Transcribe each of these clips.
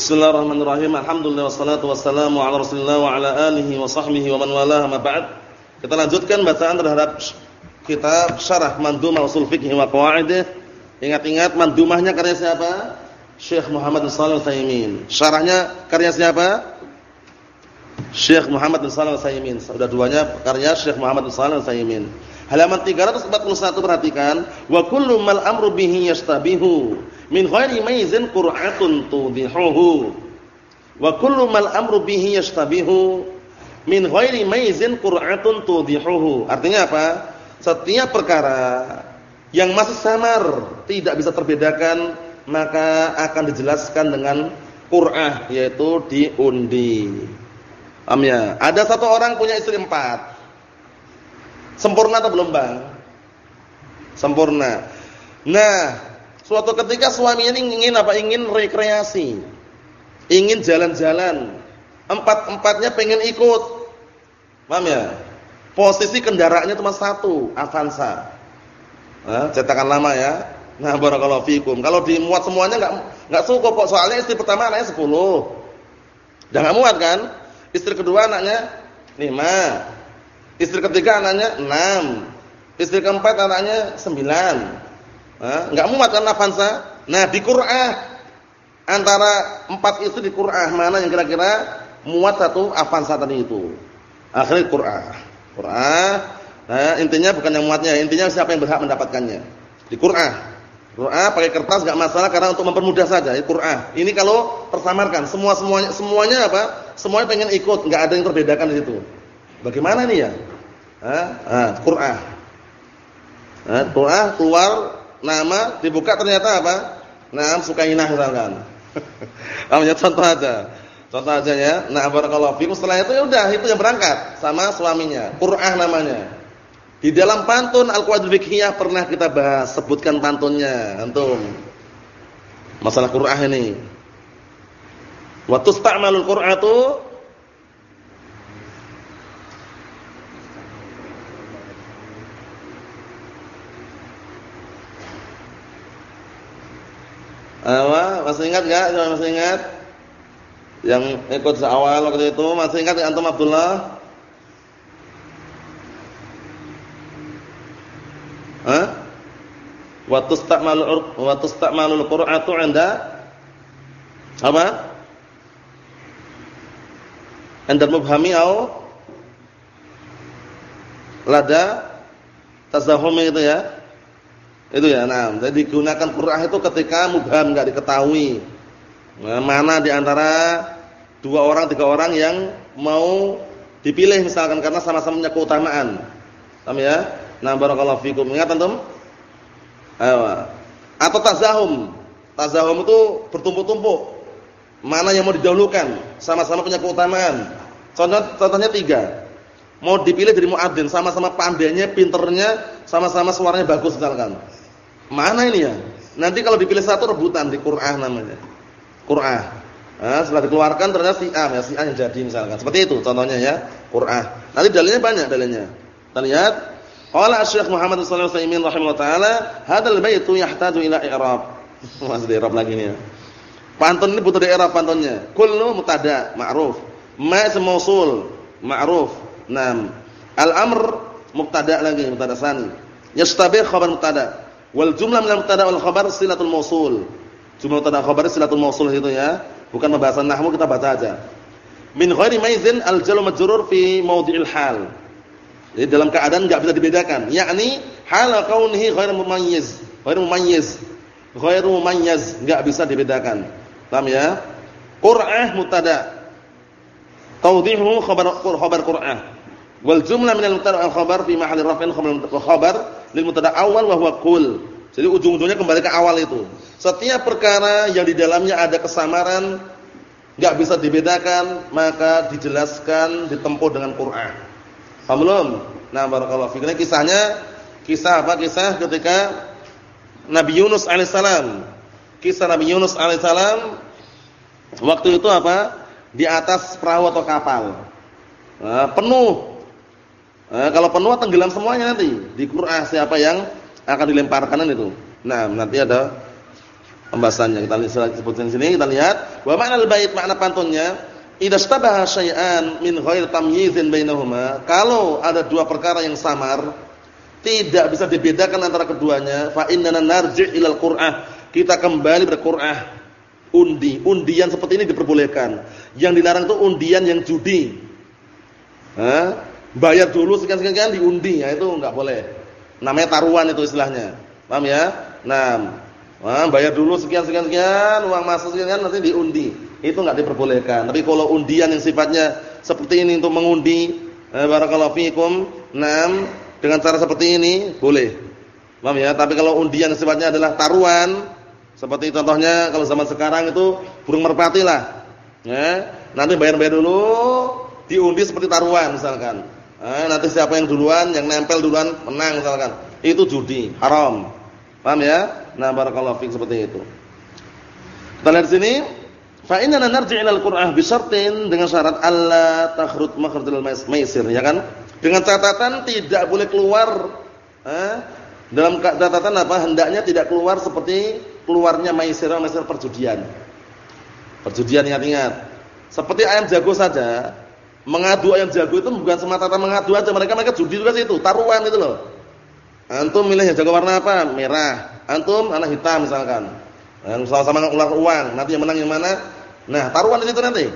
Bismillahirrahmanirrahim. Alhamdulillah wassalatu wassalamu ala Rasulillah wa ala alihi wa sahbihi wa man walaha ma ba'd. Kita lanjutkan bacaan terhadap kitab Syarah Mandumah Usul Fiqh wa Qawaidih. Ingat-ingat mandumahnya karya siapa? Syekh Muhammad bin Shalih Al-Utsaimin. Syarahnya karya siapa? Syekh Muhammad bin Shalih Al-Utsaimin. Sudah duanya karya Syekh Muhammad bin Shalih Al-Utsaimin. Halaman 341 perhatikan, wa kullu mal amru bihi yastabihu min ghairi maizin qur'atun tudhihuhu wa kullu mal amru bihi yastabihu min ghairi maizin qur'atun tudhihuhu artinya apa? Setiap perkara yang masih samar tidak bisa terbedakan maka akan dijelaskan dengan qur'ah yaitu diundi. Am ya? Ada satu orang punya istri empat sempurna atau belum bang sempurna nah Suatu ketika suaminya ini ingin apa? Ingin rekreasi. Ingin jalan-jalan. Empat-empatnya pengen ikut. Paham ya? Posisi kendaraannya cuma satu, Avanza. Nah, cetakan lama ya. Nah, barakallahu fikum. Kalau dimuat semuanya enggak enggak cukup kok. Soalnya istri pertama anaknya 10. Udah enggak muat kan? Istri kedua anaknya 5. Istri ketiga anaknya 6. Istri keempat anaknya 9 enggak muat kan Avanza? Nah, di Qur'an antara empat itu di Qur'an mana yang kira-kira muat satu Avanza tadi itu? Akhirnya Qur'an. Qur'an. Nah, intinya bukan yang muatnya, intinya siapa yang berhak mendapatkannya. Di Qur'an. Qur'an pakai kertas enggak masalah karena untuk mempermudah saja, di Qur'an. Ini kalau tersamarkan, semua semuanya semuanya apa? Semuanya pengen ikut, enggak ada yang terbedakan di situ. Bagaimana nih ya? Hah? Ah, keluar nama dibuka ternyata apa? Naam Sukainah misalkan. Namanya contoh aja. Contoh aja ya. Nah, barakallahu fikum setelah itu ya udah itu yang berangkat sama suaminya. Qur'ah namanya. Di dalam pantun Al-Qawaidul Fiqhiyah pernah kita bahas, sebutkan pantunnya antum. Masalah Qur'ah ini. Wa tusta'malul Qur'atu Apa? Masih ingat enggak? Masih ingat? Yang ikut seawal waktu itu masih ingat antum Abdullah? Hah? Wa tusta'malul wa tusta'malul qur'atu 'inda apa? Anda mubhami au lada tazahumi itu ya? Itu ya, nah, jadi digunakan qur'ah itu ketika mubham enggak diketahui. Nah, mana di antara dua orang, tiga orang yang mau dipilih misalkan karena sama-sama punya keutamaan. Paham ya? Nah, barakallahu fikum. Ingat antum? Ayo. Atau tazahum. Tazahum itu bertumpuk-tumpuk. Mana yang mau didahulukan? Sama-sama punya keutamaan. Contoh contohnya tiga. Mau dipilih dari muadzin, sama-sama pandainya, pinternya, sama-sama suaranya bagus misalkan. Mana ini ya? Nanti kalau dipilih satu rebutan di Qur'an namanya. Qur'an. Nah, setelah dikeluarkan ternyata si A, ya si A yang jadi misalkan. Seperti itu contohnya ya, Qur'an. Nanti dalilnya banyak dalilnya. Kita lihat Qala Syekh Muhammad sallallahu alaihi wasallam rahimahullah taala, "Hadzal baitu yahtaju ila i'rab." Masih di i'rab lagi nih ya. Pantun ini butuh di i'rab pantunnya. Kullu mutada, ma'ruf. Ma mausul, ma'ruf. Naam. Al-amr mubtada lagi, mubtada sani. Yastabih khabar mubtada. Wal jumlah minal mubtada wal khabar silatul mausul. Jumlah mubtada khabar silatul mausul itu ya. Bukan pembahasan nahwu kita baca aja. Min ghairi maizin al jalu majrur fi mawdi'il hal. Jadi dalam keadaan enggak bisa dibedakan, yakni hal kaunihi ghairu mumayyiz, ghairu mumayyiz, ghairu mumayyiz, enggak bisa dibedakan. Paham ya? Qur'ah mubtada. Tawdihu khabar khabar qur'ah. Wal jumlah minal mubtada wal khabar fi mahalli raf'in khabar lil mubtada awal wa huwa qul. Jadi ujung-ujungnya kembali ke awal itu. Setiap perkara yang di dalamnya ada kesamaran enggak bisa dibedakan, maka dijelaskan ditempuh dengan Quran. Paham belum? Nah, barakallahu fiik. kisahnya kisah apa? Kisah ketika Nabi Yunus alaihissalam. Kisah Nabi Yunus alaihissalam waktu itu apa? Di atas perahu atau kapal. Nah, penuh Nah, kalau penuh tenggelam semuanya nanti di Qur'an siapa yang akan dilemparkan itu. Nah, nanti ada pembahasannya. Kita lihat sini, kita lihat wa ma'nal bait makna pantunnya idza stabaha syai'an min ghair tamyizin bainahuma. Kalau ada dua perkara yang samar, tidak bisa dibedakan antara keduanya, fa inna narji' ilal qur'ah. Kita kembali berqur'ah. Undi, undian seperti ini diperbolehkan. Yang dilarang itu undian yang judi. Bayar dulu sekian-sekian diundi, ya itu enggak boleh. Namanya taruhan itu istilahnya. Paham ya? Nah, Wah, bayar dulu sekian sekian sekian, uang masuk sekian nanti diundi. Itu enggak diperbolehkan. Tapi kalau undian yang sifatnya seperti ini untuk mengundi, eh, barakallahu fikum, enam dengan cara seperti ini boleh. Paham ya? Tapi kalau undian yang sifatnya adalah taruhan, seperti contohnya kalau zaman sekarang itu burung merpati lah. Ya, nanti bayar-bayar dulu, diundi seperti taruhan misalkan. Eh, nanti siapa yang duluan, yang nempel duluan menang misalkan. Itu judi, haram. Paham ya? Nah, barakallahu fiik seperti itu. Kita lihat sini, fa inna narji' ila al-Qur'an bi syartin dengan syarat alla takhrut makhrajal maisir, ya kan? Dengan catatan tidak boleh keluar eh, dalam catatan apa? Hendaknya tidak keluar seperti keluarnya maisir, maisir perjudian. Perjudian ingat-ingat. Seperti ayam jago saja, mengadu ayam jago itu bukan semata-mata mengadu aja, mereka mereka judi juga situ, taruhan itu loh. Antum milih yang jago warna apa? Merah. Antum anak hitam misalkan. Dan sama-sama ular uang, nanti yang menang yang mana? Nah, taruhan di situ nanti.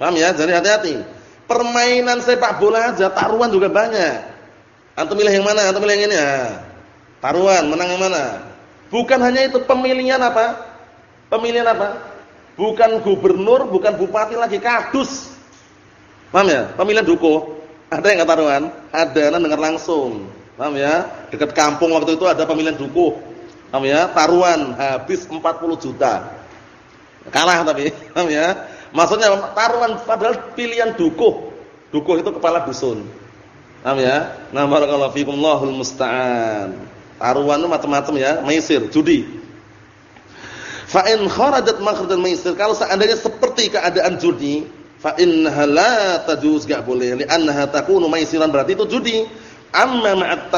Paham ya? Jadi hati-hati. Permainan sepak bola aja taruhan juga banyak. Antum milih yang mana? Antum milih yang ini ya. Taruhan, menang yang mana? Bukan hanya itu, pemilihan apa? Pemilihan apa? Bukan gubernur, bukan bupati lagi, kadus. Paham ya? Pemilihan dukuh. Ada yang taruhan? Ada, nanti dengar langsung. Paham ya? Dekat kampung waktu itu ada pemilihan dukuh Paham ya? Taruhan habis 40 juta. Kalah tapi, paham ya? Maksudnya taruhan padahal pilihan dukuh. Dukuh itu kepala dusun. Paham ya? Nah, barakallahu fikum Allahul musta'an. Taruhan itu macam-macam ya, maisir, judi. Fa in kharajat makhrajal maisir, kalau seandainya seperti keadaan judi, fa innaha la tajuz enggak boleh, li'annaha takunu maisiran berarti itu judi. Amma ma'at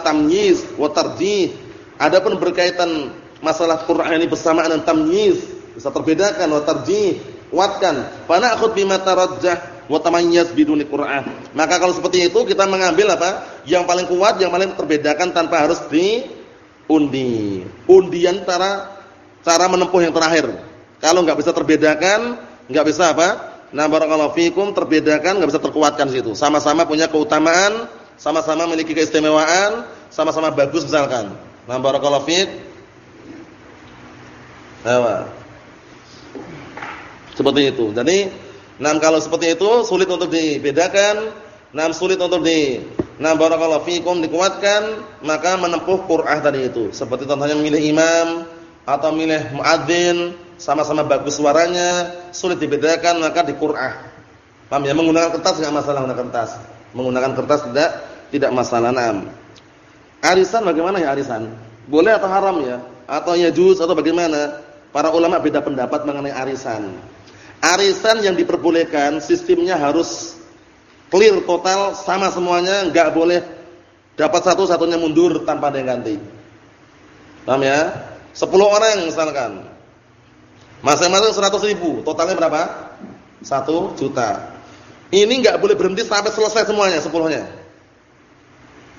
tamyiz wa tarjih Adapun berkaitan masalah Quran ini bersamaan dan tamyiz, bisa terbedakan wa tarjih, kuatkan. Fa na'khud bima tarajjah wa tamayyaz biduni Quran. Maka kalau seperti itu kita mengambil apa? Yang paling kuat, yang paling terbedakan tanpa harus diundi. Undian cara cara menempuh yang terakhir. Kalau enggak bisa terbedakan, enggak bisa apa? Nah, barakallahu fikum terbedakan enggak bisa terkuatkan situ. Sama-sama punya keutamaan, sama-sama memiliki keistimewaan, sama-sama bagus misalkan. Nah, barakallahu fiik. Nah, seperti itu. Jadi, nah kalau seperti itu sulit untuk dibedakan, nah sulit untuk di nah barakallahu fiikum dikuatkan, maka menempuh Qur'an tadi itu. Seperti contohnya memilih imam atau memilih muadzin, sama-sama bagus suaranya, sulit dibedakan maka di Qur'an. Paham ya? Menggunakan kertas enggak masalah menggunakan kertas. Menggunakan kertas tidak tidak masalah. Naam. Arisan bagaimana ya arisan? Boleh atau haram ya? Atau ya juz atau bagaimana? Para ulama beda pendapat mengenai arisan. Arisan yang diperbolehkan sistemnya harus clear total sama semuanya, enggak boleh dapat satu satunya mundur tanpa ada yang ganti. Paham ya? 10 orang misalkan. Masing-masing 100 ribu, totalnya berapa? 1 juta. Ini enggak boleh berhenti sampai selesai semuanya, 10-nya.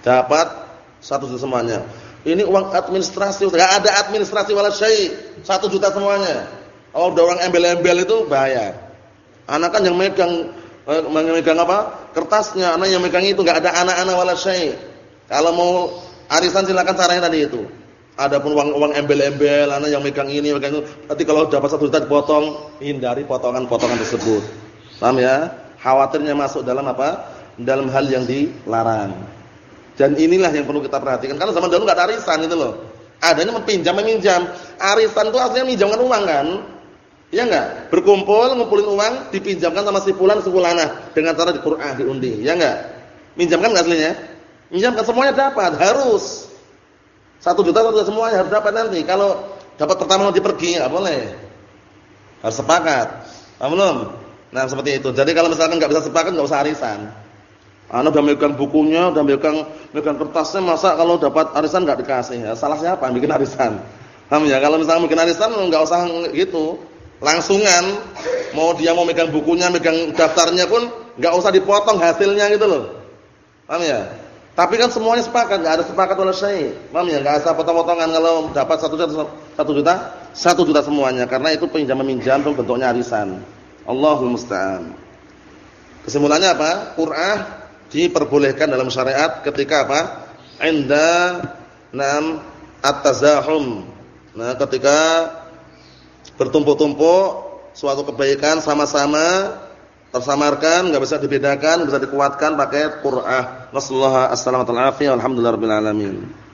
Dapat satu juta semuanya. Ini uang administrasi, enggak ada administrasi wala syai. Satu juta semuanya. Kalau udah orang embel-embel itu bahaya. Anak kan yang megang eh, megang apa? Kertasnya, anak yang megang itu enggak ada anak-anak wala syai. Kalau mau arisan silakan caranya tadi itu. Adapun uang-uang embel-embel, anak yang megang ini, megang itu, nanti kalau dapat satu juta dipotong, hindari potongan-potongan tersebut. Paham ya? Khawatirnya masuk dalam apa? Dalam hal yang dilarang. Dan inilah yang perlu kita perhatikan. Karena zaman dulu nggak ada arisan itu loh. Adanya meminjam meminjam. Arisan itu aslinya minjamkan uang kan? Iya enggak? Berkumpul ngumpulin uang dipinjamkan sama si fulan si fulana dengan cara di Qur'an diundi. Iya enggak? Minjamkan enggak aslinya? Minjamkan semuanya dapat, harus. Satu juta juta semuanya harus dapat nanti. Kalau dapat pertama nanti pergi enggak boleh. Harus sepakat. Paham? Nah, seperti itu. Jadi kalau misalkan enggak bisa sepakat enggak usah arisan. Anak udah megang bukunya, udah megang megang kertasnya, masa kalau dapat arisan nggak dikasih? Ya, salah siapa yang bikin arisan? Paham ya? Kalau misalnya mungkin arisan enggak usah gitu. Langsungan mau dia mau megang bukunya, megang daftarnya pun enggak usah dipotong hasilnya gitu loh. Paham ya? Tapi kan semuanya sepakat, enggak ada sepakat oleh syai. Paham ya? Enggak usah potong-potongan kalau dapat 1 juta 1 juta, 1 juta semuanya karena itu pinjam meminjam bentuknya arisan. Allahul musta'an. Kesimpulannya apa? Qur'an diperbolehkan dalam syariat ketika apa? Inda nam at-tazahum Nah, ketika bertumpuk-tumpuk suatu kebaikan sama-sama tersamarkan, enggak bisa dibedakan, bisa dikuatkan pakai Qur'an. Wassallallahu alaihi wasallam. Alhamdulillahirabbil alamin.